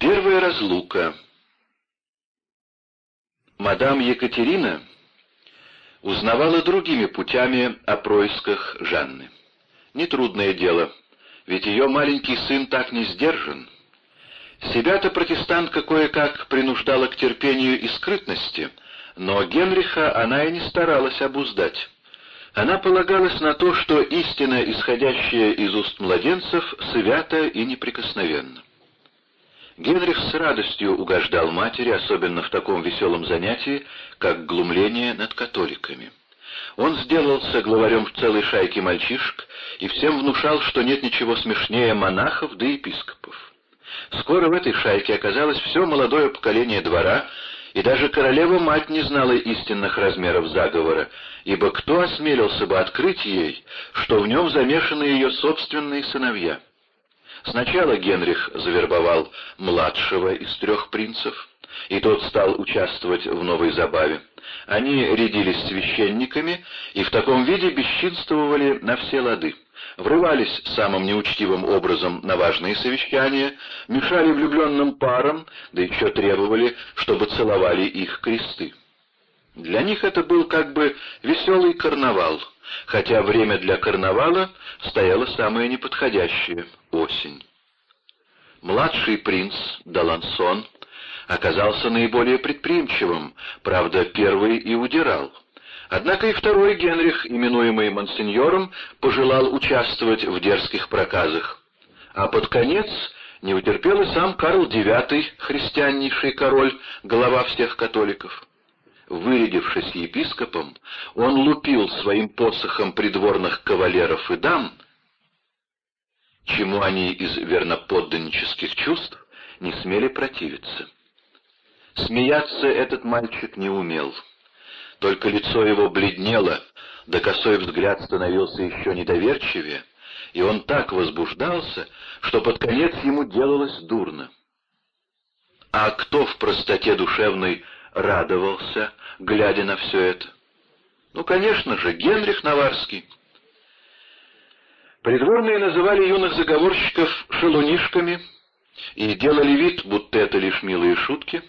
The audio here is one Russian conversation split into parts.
Первая разлука. Мадам Екатерина узнавала другими путями о происках Жанны. Нетрудное дело, ведь ее маленький сын так не сдержан. Себя-то протестантка кое-как принуждала к терпению и скрытности, но Генриха она и не старалась обуздать. Она полагалась на то, что истина, исходящая из уст младенцев, свята и неприкосновенна. Генрих с радостью угождал матери, особенно в таком веселом занятии, как глумление над католиками. Он сделался главарем целой шайке мальчишек и всем внушал, что нет ничего смешнее монахов да епископов. Скоро в этой шайке оказалось все молодое поколение двора, и даже королева-мать не знала истинных размеров заговора, ибо кто осмелился бы открыть ей, что в нем замешаны ее собственные сыновья? Сначала Генрих завербовал младшего из трех принцев, и тот стал участвовать в новой забаве. Они рядились священниками и в таком виде бесчинствовали на все лады. Врывались самым неучтивым образом на важные совещания, мешали влюбленным парам, да еще требовали, чтобы целовали их кресты. Для них это был как бы веселый карнавал, хотя время для карнавала стояло самое неподходящее — осень. Младший принц Далансон оказался наиболее предприимчивым, правда, первый и удирал. Однако и второй Генрих, именуемый монсеньором, пожелал участвовать в дерзких проказах. А под конец не утерпел и сам Карл IX, христианнейший король, глава всех католиков. Вырядившись епископом, он лупил своим посохом придворных кавалеров и дам, чему они из верноподданнических чувств не смели противиться. Смеяться этот мальчик не умел. Только лицо его бледнело, да косой взгляд становился еще недоверчивее, и он так возбуждался, что под конец ему делалось дурно. А кто в простоте душевной радовался, глядя на все это? Ну, конечно же, Генрих Наварский. Придворные называли юных заговорщиков шелунишками и делали вид, будто это лишь милые шутки,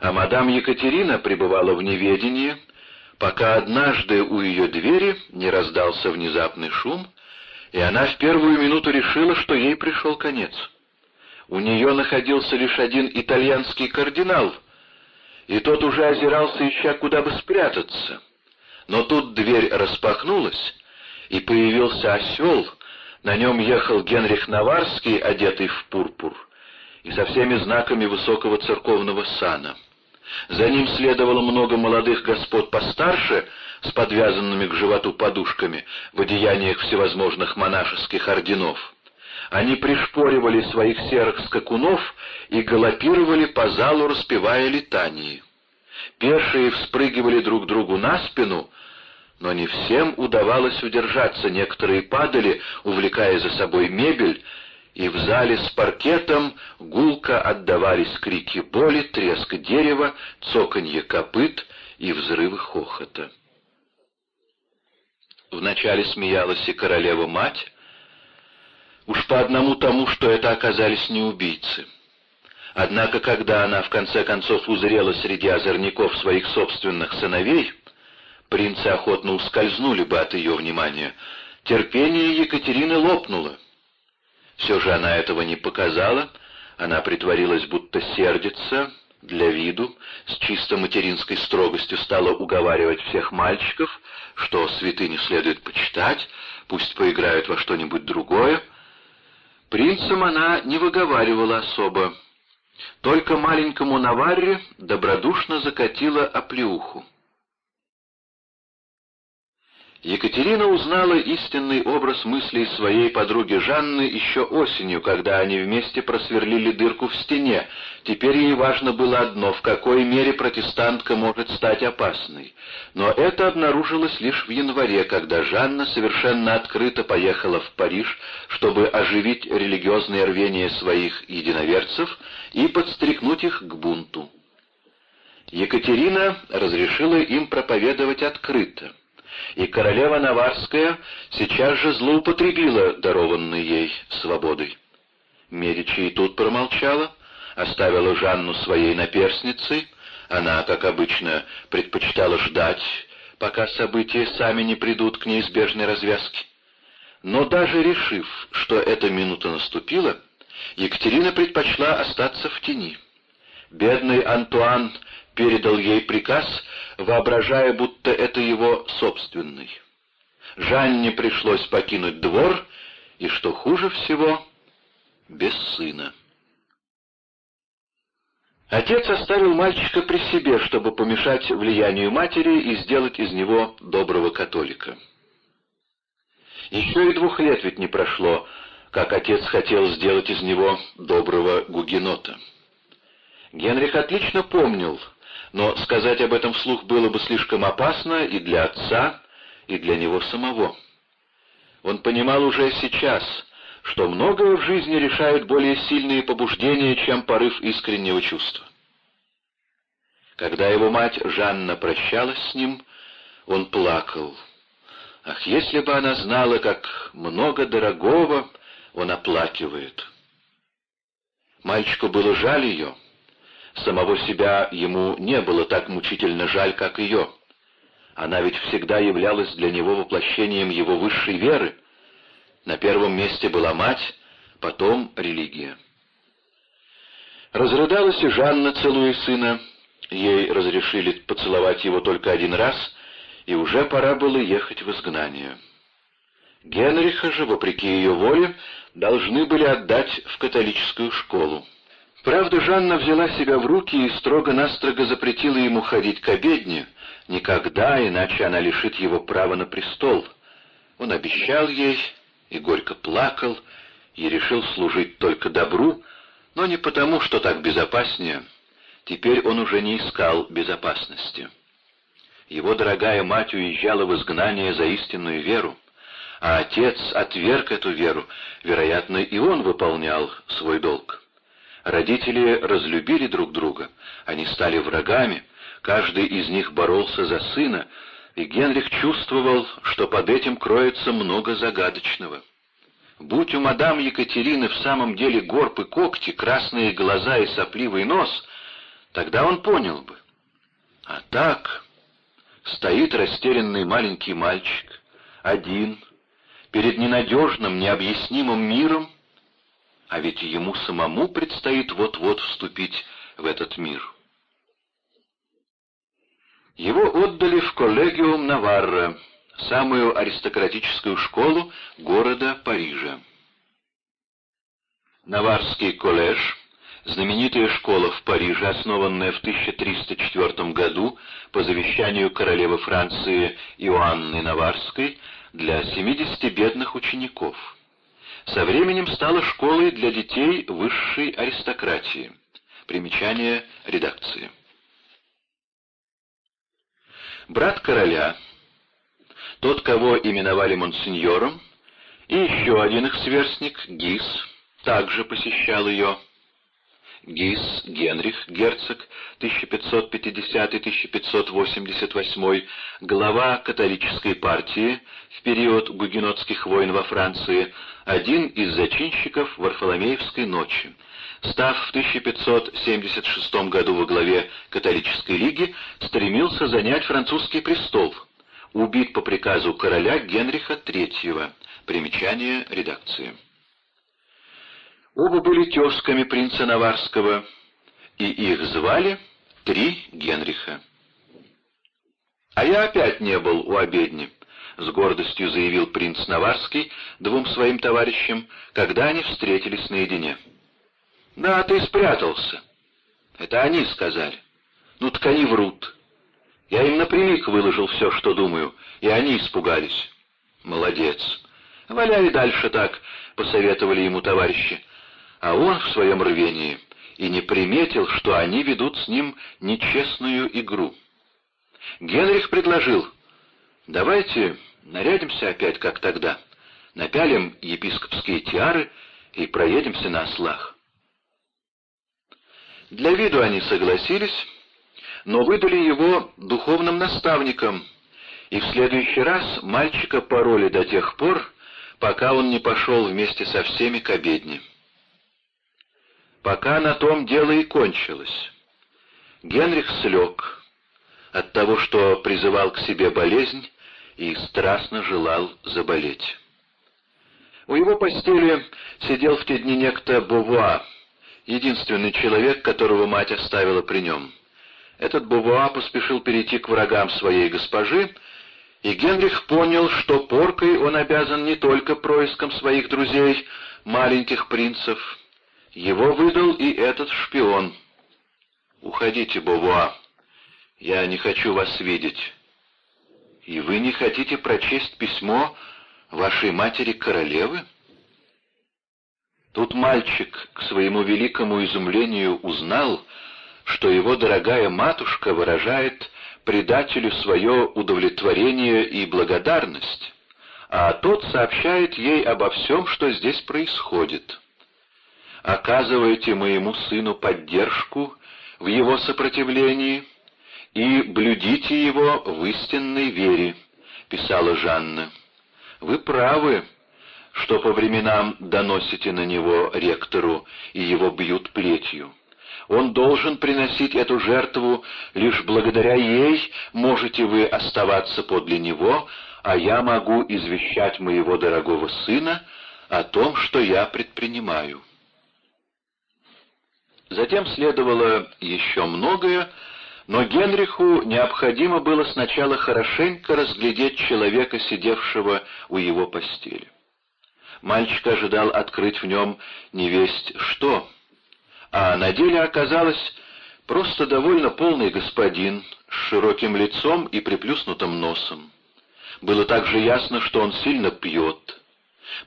а мадам Екатерина пребывала в неведении, пока однажды у ее двери не раздался внезапный шум, и она в первую минуту решила, что ей пришел конец. У нее находился лишь один итальянский кардинал — и тот уже озирался, ища куда бы спрятаться. Но тут дверь распахнулась, и появился осел, на нем ехал Генрих Наварский, одетый в пурпур, и со всеми знаками высокого церковного сана. За ним следовало много молодых господ постарше, с подвязанными к животу подушками, в одеяниях всевозможных монашеских орденов. Они пришпоривали своих серых скакунов и галопировали по залу, распевая летании. Пешие вспрыгивали друг другу на спину, но не всем удавалось удержаться, некоторые падали, увлекая за собой мебель, и в зале с паркетом гулко отдавались крики боли, треск дерева, цоканье копыт и взрывы хохота. Вначале смеялась и королева-мать, Уж по одному тому, что это оказались не убийцы. Однако, когда она в конце концов узрела среди озорников своих собственных сыновей, принцы охотно ускользнули бы от ее внимания. Терпение Екатерины лопнуло. Все же она этого не показала, она притворилась, будто сердится, для виду, с чисто материнской строгостью стала уговаривать всех мальчиков, что святыню следует почитать, пусть поиграют во что-нибудь другое, Принцам она не выговаривала особо, только маленькому Наварре добродушно закатила оплеуху. Екатерина узнала истинный образ мыслей своей подруги Жанны еще осенью, когда они вместе просверлили дырку в стене. Теперь ей важно было одно — в какой мере протестантка может стать опасной. Но это обнаружилось лишь в январе, когда Жанна совершенно открыто поехала в Париж, чтобы оживить религиозное рвение своих единоверцев и подстрекнуть их к бунту. Екатерина разрешила им проповедовать открыто и королева Наварская сейчас же злоупотребила дарованной ей свободой. Медичи и тут промолчала, оставила Жанну своей наперсницей, она, как обычно, предпочитала ждать, пока события сами не придут к неизбежной развязке. Но даже решив, что эта минута наступила, Екатерина предпочла остаться в тени. Бедный Антуан передал ей приказ, воображая, будто это его собственный. Жанне пришлось покинуть двор, и, что хуже всего, без сына. Отец оставил мальчика при себе, чтобы помешать влиянию матери и сделать из него доброго католика. Еще и двух лет ведь не прошло, как отец хотел сделать из него доброго гугенота. Генрих отлично помнил, но сказать об этом вслух было бы слишком опасно и для отца, и для него самого. Он понимал уже сейчас, что многое в жизни решают более сильные побуждения, чем порыв искреннего чувства. Когда его мать Жанна прощалась с ним, он плакал. Ах, если бы она знала, как много дорогого он оплакивает. Мальчику было жаль ее. Самого себя ему не было так мучительно жаль, как ее. Она ведь всегда являлась для него воплощением его высшей веры. На первом месте была мать, потом религия. Разрыдалась и Жанна, целуя сына. Ей разрешили поцеловать его только один раз, и уже пора было ехать в изгнание. Генриха же, вопреки ее воле, должны были отдать в католическую школу. Правда, Жанна взяла себя в руки и строго-настрого запретила ему ходить к обедне, никогда, иначе она лишит его права на престол. Он обещал ей и горько плакал, и решил служить только добру, но не потому, что так безопаснее. Теперь он уже не искал безопасности. Его дорогая мать уезжала в изгнание за истинную веру а отец отверг эту веру, вероятно, и он выполнял свой долг. Родители разлюбили друг друга, они стали врагами, каждый из них боролся за сына, и Генрих чувствовал, что под этим кроется много загадочного. Будь у мадам Екатерины в самом деле горб и когти, красные глаза и сопливый нос, тогда он понял бы. А так стоит растерянный маленький мальчик, один, перед ненадежным, необъяснимым миром, а ведь ему самому предстоит вот-вот вступить в этот мир. Его отдали в коллегиум Наварра, самую аристократическую школу города Парижа. Наварский коллеж, знаменитая школа в Париже, основанная в 1304 году по завещанию королевы Франции Иоанны Наварской, для 70 бедных учеников. Со временем стала школой для детей высшей аристократии. Примечание редакции. Брат короля, тот, кого именовали монсеньором, и еще один их сверстник, Гис, также посещал ее. Гис Генрих, герцог, 1550-1588, глава католической партии в период гугенотских войн во Франции, один из зачинщиков Варфоломеевской ночи. Став в 1576 году во главе католической лиги, стремился занять французский престол. Убит по приказу короля Генриха III. Примечание редакции. Оба были тезками принца Наварского, и их звали Три Генриха. «А я опять не был у обедни», — с гордостью заявил принц Наварский двум своим товарищам, когда они встретились наедине. «Да, ты спрятался». «Это они сказали». «Ну так они врут». Я им напрямик выложил все, что думаю, и они испугались. «Молодец». «Валяй дальше так», — посоветовали ему товарищи а он в своем рвении и не приметил, что они ведут с ним нечестную игру. Генрих предложил, «Давайте нарядимся опять, как тогда, напялим епископские тиары и проедемся на ослах». Для виду они согласились, но выдали его духовным наставником, и в следующий раз мальчика пороли до тех пор, пока он не пошел вместе со всеми к обедне. Пока на том дело и кончилось. Генрих слег от того, что призывал к себе болезнь и страстно желал заболеть. У его постели сидел в те дни некто Бувуа, единственный человек, которого мать оставила при нем. Этот Бувуа поспешил перейти к врагам своей госпожи, и Генрих понял, что поркой он обязан не только происком своих друзей, маленьких принцев. Его выдал и этот шпион. «Уходите, Бувуа, я не хочу вас видеть». «И вы не хотите прочесть письмо вашей матери-королевы?» Тут мальчик, к своему великому изумлению, узнал, что его дорогая матушка выражает предателю свое удовлетворение и благодарность, а тот сообщает ей обо всем, что здесь происходит. Оказывайте моему сыну поддержку в его сопротивлении и блюдите его в истинной вере, писала Жанна. Вы правы, что по временам доносите на него ректору, и его бьют плетью. Он должен приносить эту жертву, лишь благодаря ей можете вы оставаться подле него, а я могу извещать моего дорогого сына о том, что я предпринимаю. Затем следовало еще многое, но Генриху необходимо было сначала хорошенько разглядеть человека, сидевшего у его постели. Мальчик ожидал открыть в нем невесть что — а на деле оказалось просто довольно полный господин с широким лицом и приплюснутым носом. Было также ясно, что он сильно пьет.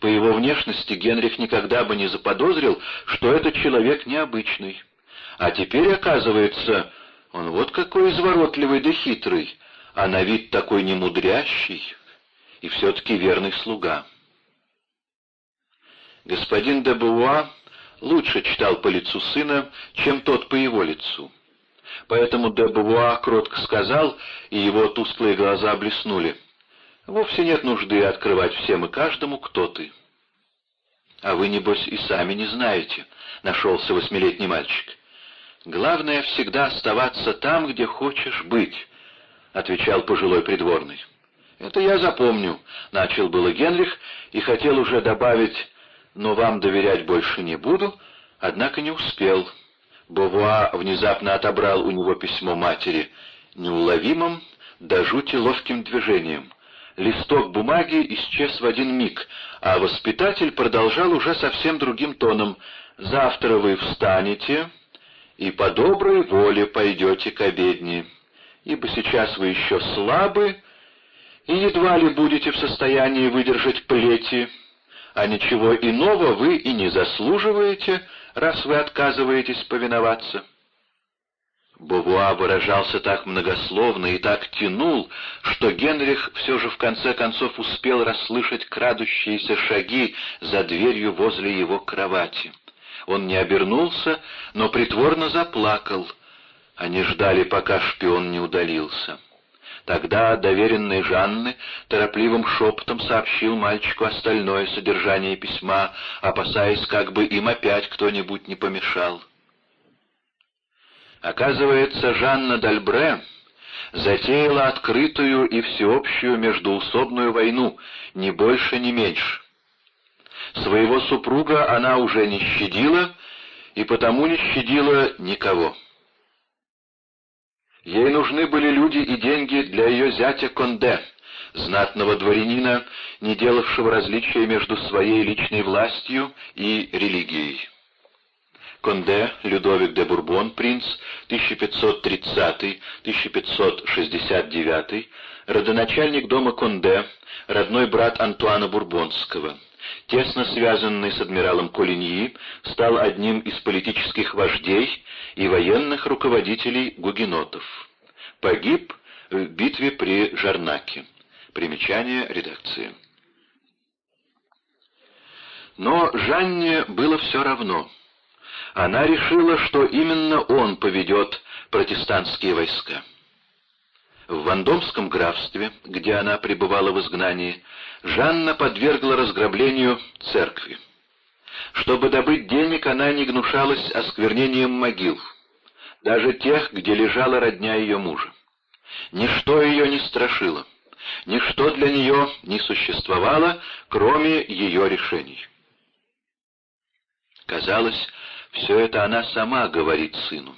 По его внешности Генрих никогда бы не заподозрил, что этот человек необычный. А теперь, оказывается, он вот какой изворотливый да хитрый, а на вид такой немудрящий и все-таки верный слуга. Господин де Буа лучше читал по лицу сына, чем тот по его лицу. Поэтому де Бувуа кротко сказал, и его тусклые глаза блеснули. «Вовсе нет нужды открывать всем и каждому, кто ты». «А вы, небось, и сами не знаете», — нашелся восьмилетний мальчик. «Главное всегда оставаться там, где хочешь быть», — отвечал пожилой придворный. «Это я запомню», — начал было Генрих и хотел уже добавить но вам доверять больше не буду, однако не успел. Бовуа внезапно отобрал у него письмо матери неуловимым, до жути ловким движением. Листок бумаги исчез в один миг, а воспитатель продолжал уже совсем другим тоном. «Завтра вы встанете и по доброй воле пойдете к обедне, ибо сейчас вы еще слабы и едва ли будете в состоянии выдержать плети, а ничего иного вы и не заслуживаете, раз вы отказываетесь повиноваться». Бовуа выражался так многословно и так тянул, что Генрих все же в конце концов успел расслышать крадущиеся шаги за дверью возле его кровати. Он не обернулся, но притворно заплакал. Они ждали, пока шпион не удалился. Тогда доверенный Жанны торопливым шепотом сообщил мальчику остальное содержание письма, опасаясь, как бы им опять кто-нибудь не помешал. Оказывается, Жанна Дальбре затеяла открытую и всеобщую междуусобную войну, ни больше, ни меньше. Своего супруга она уже не щадила, и потому не щадила никого. Ей нужны были люди и деньги для ее зятя Конде, знатного дворянина, не делавшего различия между своей личной властью и религией. Конде, Людовик де Бурбон, принц, 1530-1569, родоначальник дома Конде, родной брат Антуана Бурбонского – тесно связанный с адмиралом Колиньи, стал одним из политических вождей и военных руководителей гугенотов. Погиб в битве при Жарнаке. Примечание редакции. Но Жанне было все равно. Она решила, что именно он поведет протестантские войска. В Вандомском графстве, где она пребывала в изгнании, Жанна подвергла разграблению церкви. Чтобы добыть денег, она не гнушалась осквернением могил, даже тех, где лежала родня ее мужа. Ничто ее не страшило, ничто для нее не существовало, кроме ее решений. Казалось, все это она сама говорит сыну.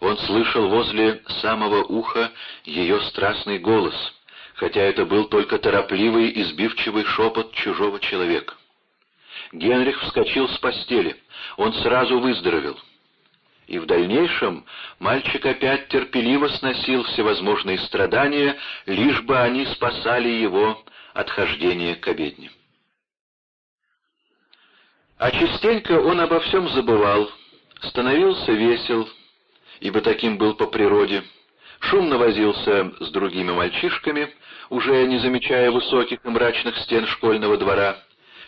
Он слышал возле самого уха ее страстный голос, хотя это был только торопливый и сбивчивый шепот чужого человека. Генрих вскочил с постели, он сразу выздоровел. И в дальнейшем мальчик опять терпеливо сносил всевозможные страдания, лишь бы они спасали его от хождения к обедне. А частенько он обо всем забывал, становился весел, ибо таким был по природе, шумно возился с другими мальчишками, уже не замечая высоких и мрачных стен школьного двора,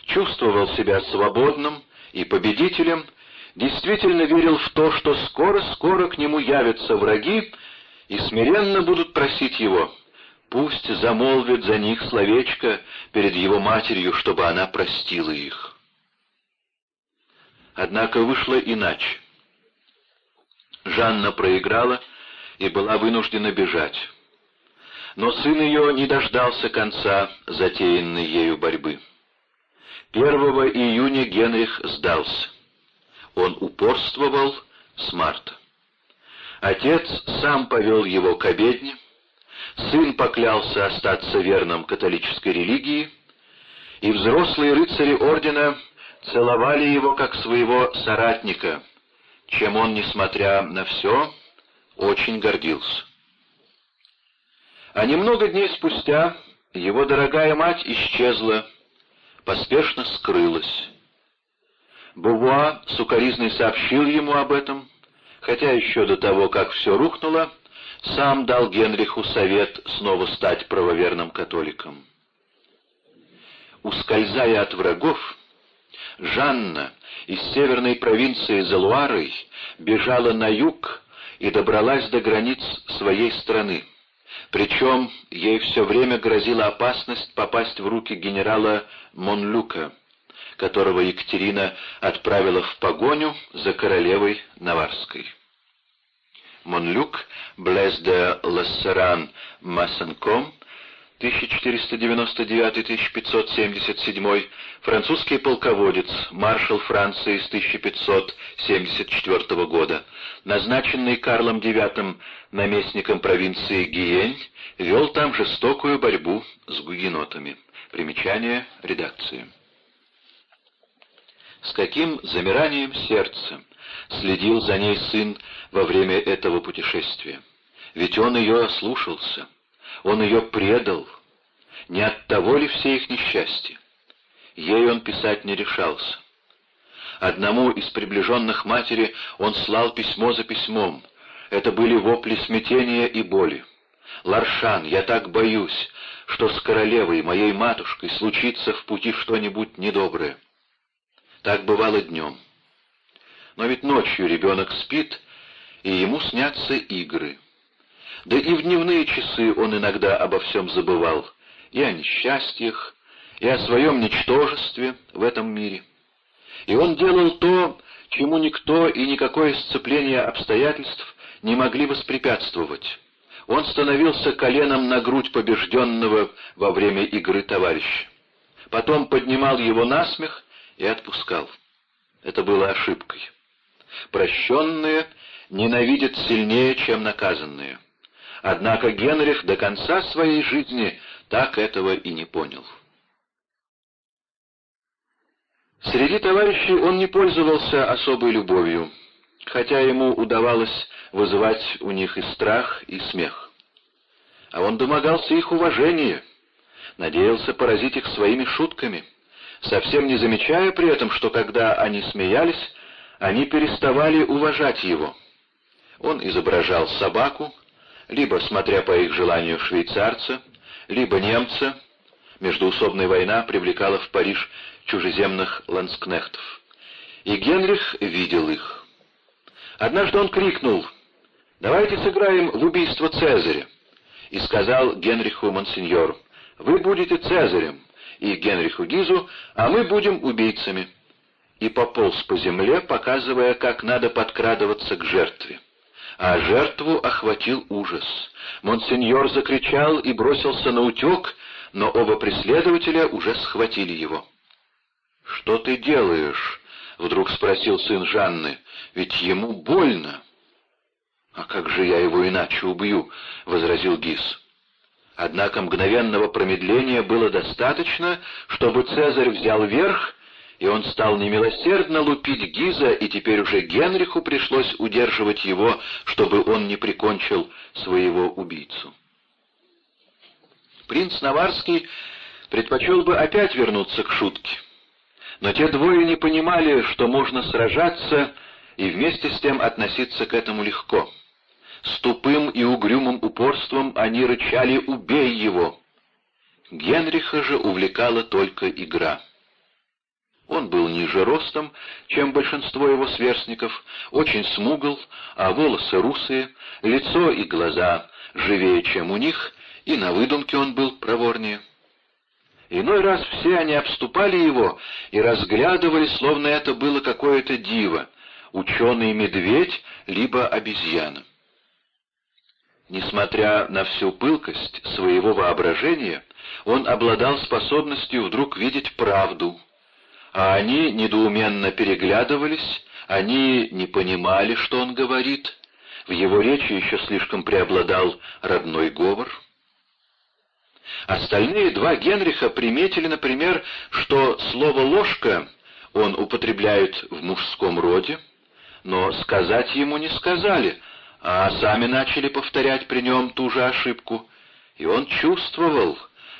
чувствовал себя свободным и победителем, действительно верил в то, что скоро-скоро к нему явятся враги и смиренно будут просить его, пусть замолвит за них словечко перед его матерью, чтобы она простила их. Однако вышло иначе. Жанна проиграла и была вынуждена бежать. Но сын ее не дождался конца затеянной ею борьбы. 1 июня Генрих сдался. Он упорствовал с марта. Отец сам повел его к обедне, сын поклялся остаться верным католической религии, и взрослые рыцари ордена целовали его как своего соратника, чем он, несмотря на все, очень гордился. А немного дней спустя его дорогая мать исчезла, поспешно скрылась. Бувуа сукоризный сообщил ему об этом, хотя еще до того, как все рухнуло, сам дал Генриху совет снова стать правоверным католиком. Ускользая от врагов, Жанна из северной провинции Залуарой бежала на юг и добралась до границ своей страны. Причем ей все время грозила опасность попасть в руки генерала Монлюка, которого Екатерина отправила в погоню за королевой Наварской. Монлюк, Блез де Лассеран Массенком, 1499-1577, французский полководец, маршал Франции с 1574 года, назначенный Карлом IX наместником провинции Гиень, вел там жестокую борьбу с гугенотами. Примечание редакции. С каким замиранием сердца следил за ней сын во время этого путешествия. Ведь он ее ослушался. Он ее предал. Не от того ли все их несчастья? Ей он писать не решался. Одному из приближенных матери он слал письмо за письмом. Это были вопли смятения и боли. «Ларшан, я так боюсь, что с королевой, моей матушкой, случится в пути что-нибудь недоброе». Так бывало днем. Но ведь ночью ребенок спит, и ему снятся игры. Да и в дневные часы он иногда обо всем забывал, и о несчастьях, и о своем ничтожестве в этом мире. И он делал то, чему никто и никакое сцепление обстоятельств не могли воспрепятствовать. Он становился коленом на грудь побежденного во время игры товарища. Потом поднимал его на смех и отпускал. Это было ошибкой. Прощенные ненавидят сильнее, чем наказанные. Однако Генрих до конца своей жизни так этого и не понял. Среди товарищей он не пользовался особой любовью, хотя ему удавалось вызывать у них и страх, и смех. А он домогался их уважения, надеялся поразить их своими шутками, совсем не замечая при этом, что когда они смеялись, они переставали уважать его. Он изображал собаку, либо, смотря по их желанию, швейцарца, либо немца. Междуусобная война привлекала в Париж чужеземных ланскнехтов. И Генрих видел их. Однажды он крикнул «Давайте сыграем в убийство Цезаря!» и сказал Генриху Монсеньору «Вы будете Цезарем!» и Генриху Гизу «А мы будем убийцами!» и пополз по земле, показывая, как надо подкрадываться к жертве. А жертву охватил ужас. Монсеньор закричал и бросился на утек, но оба преследователя уже схватили его. «Что ты делаешь?» — вдруг спросил сын Жанны. «Ведь ему больно». «А как же я его иначе убью?» — возразил Гис. Однако мгновенного промедления было достаточно, чтобы Цезарь взял верх, и он стал немилосердно лупить Гиза, и теперь уже Генриху пришлось удерживать его, чтобы он не прикончил своего убийцу. Принц Наварский предпочел бы опять вернуться к шутке. Но те двое не понимали, что можно сражаться и вместе с тем относиться к этому легко. С тупым и угрюмым упорством они рычали «Убей его!». Генриха же увлекала только игра. Он был ниже ростом, чем большинство его сверстников, очень смугл, а волосы русые, лицо и глаза живее, чем у них, и на выдумке он был проворнее. Иной раз все они обступали его и разглядывали, словно это было какое-то диво, ученый-медведь либо обезьяна. Несмотря на всю пылкость своего воображения, он обладал способностью вдруг видеть правду, а они недоуменно переглядывались, они не понимали, что он говорит, в его речи еще слишком преобладал родной говор. Остальные два Генриха приметили, например, что слово «ложка» он употребляет в мужском роде, но сказать ему не сказали, а сами начали повторять при нем ту же ошибку, и он чувствовал,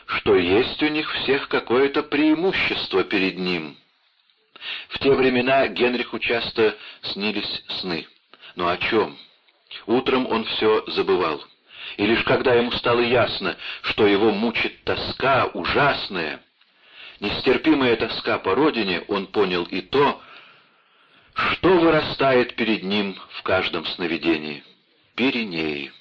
что есть у них всех какое-то преимущество перед ним. В те времена Генриху часто снились сны. Но о чем? Утром он все забывал. И лишь когда ему стало ясно, что его мучит тоска ужасная, нестерпимая тоска по родине, он понял и то, что вырастает перед ним в каждом сновидении? Пиренеи.